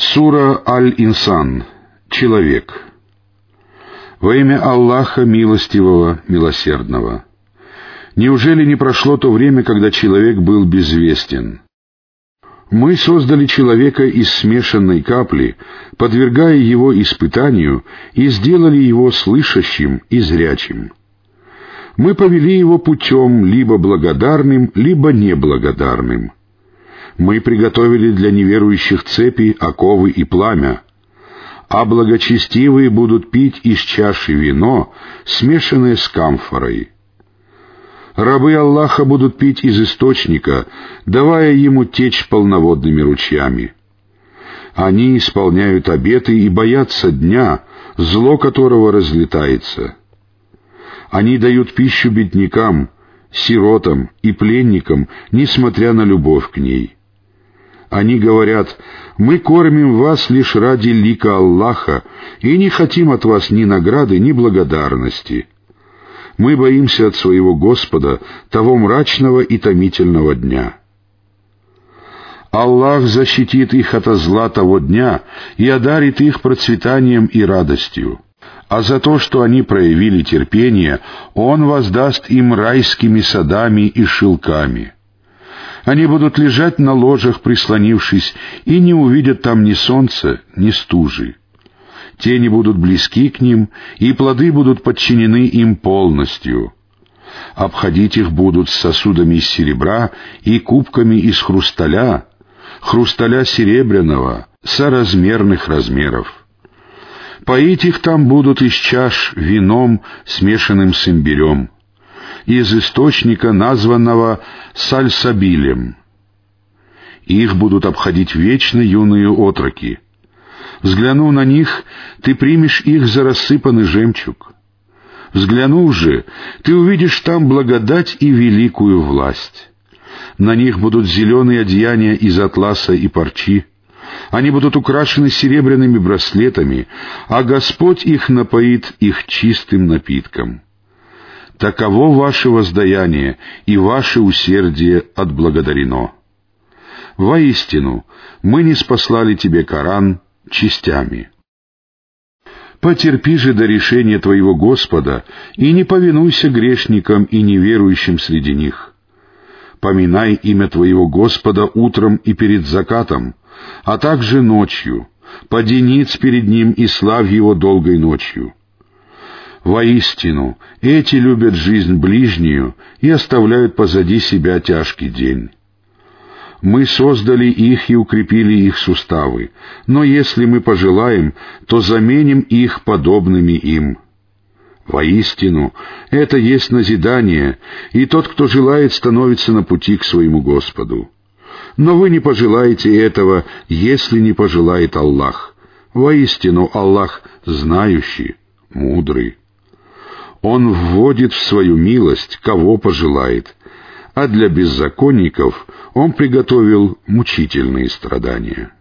Сура Аль-Инсан. Человек. Во имя Аллаха Милостивого, Милосердного. Неужели не прошло то время, когда человек был безвестен? Мы создали человека из смешанной капли, подвергая его испытанию, и сделали его слышащим и зрячим. Мы повели его путем либо благодарным, либо неблагодарным — мы приготовили для неверующих цепи, оковы и пламя, а благочестивые будут пить из чаши вино, смешанное с камфорой. Рабы Аллаха будут пить из источника, давая ему течь полноводными ручьями. Они исполняют обеты и боятся дня, зло которого разлетается. Они дают пищу беднякам, сиротам и пленникам, несмотря на любовь к ней. Они говорят, мы кормим вас лишь ради лика Аллаха и не хотим от вас ни награды, ни благодарности. Мы боимся от своего Господа того мрачного и томительного дня. Аллах защитит их от зла того дня и одарит их процветанием и радостью. А за то, что они проявили терпение, Он воздаст им райскими садами и шелками — они будут лежать на ложах, прислонившись, и не увидят там ни солнца, ни стужи. Тени будут близки к ним, и плоды будут подчинены им полностью. Обходить их будут с сосудами из серебра и кубками из хрусталя, хрусталя серебряного, соразмерных размеров. Поить их там будут из чаш вином, смешанным с имбирем из источника, названного Сальсабилем. Их будут обходить вечно юные отроки. Взглянув на них, ты примешь их за рассыпанный жемчуг. Взглянув же, ты увидишь там благодать и великую власть. На них будут зеленые одеяния из атласа и парчи. Они будут украшены серебряными браслетами, а Господь их напоит их чистым напитком. Таково ваше воздаяние, и ваше усердие отблагодарено. Воистину, мы не спаслали тебе Коран частями. Потерпи же до решения твоего Господа, и не повинуйся грешникам и неверующим среди них. Поминай имя твоего Господа утром и перед закатом, а также ночью, поди перед ним и славь его долгой ночью. Воистину, эти любят жизнь ближнюю и оставляют позади себя тяжкий день. Мы создали их и укрепили их суставы, но если мы пожелаем, то заменим их подобными им. Воистину, это есть назидание, и тот, кто желает, становится на пути к своему Господу. Но вы не пожелаете этого, если не пожелает Аллах. Воистину, Аллах знающий, мудрый. Он вводит в свою милость, кого пожелает, а для беззаконников Он приготовил мучительные страдания.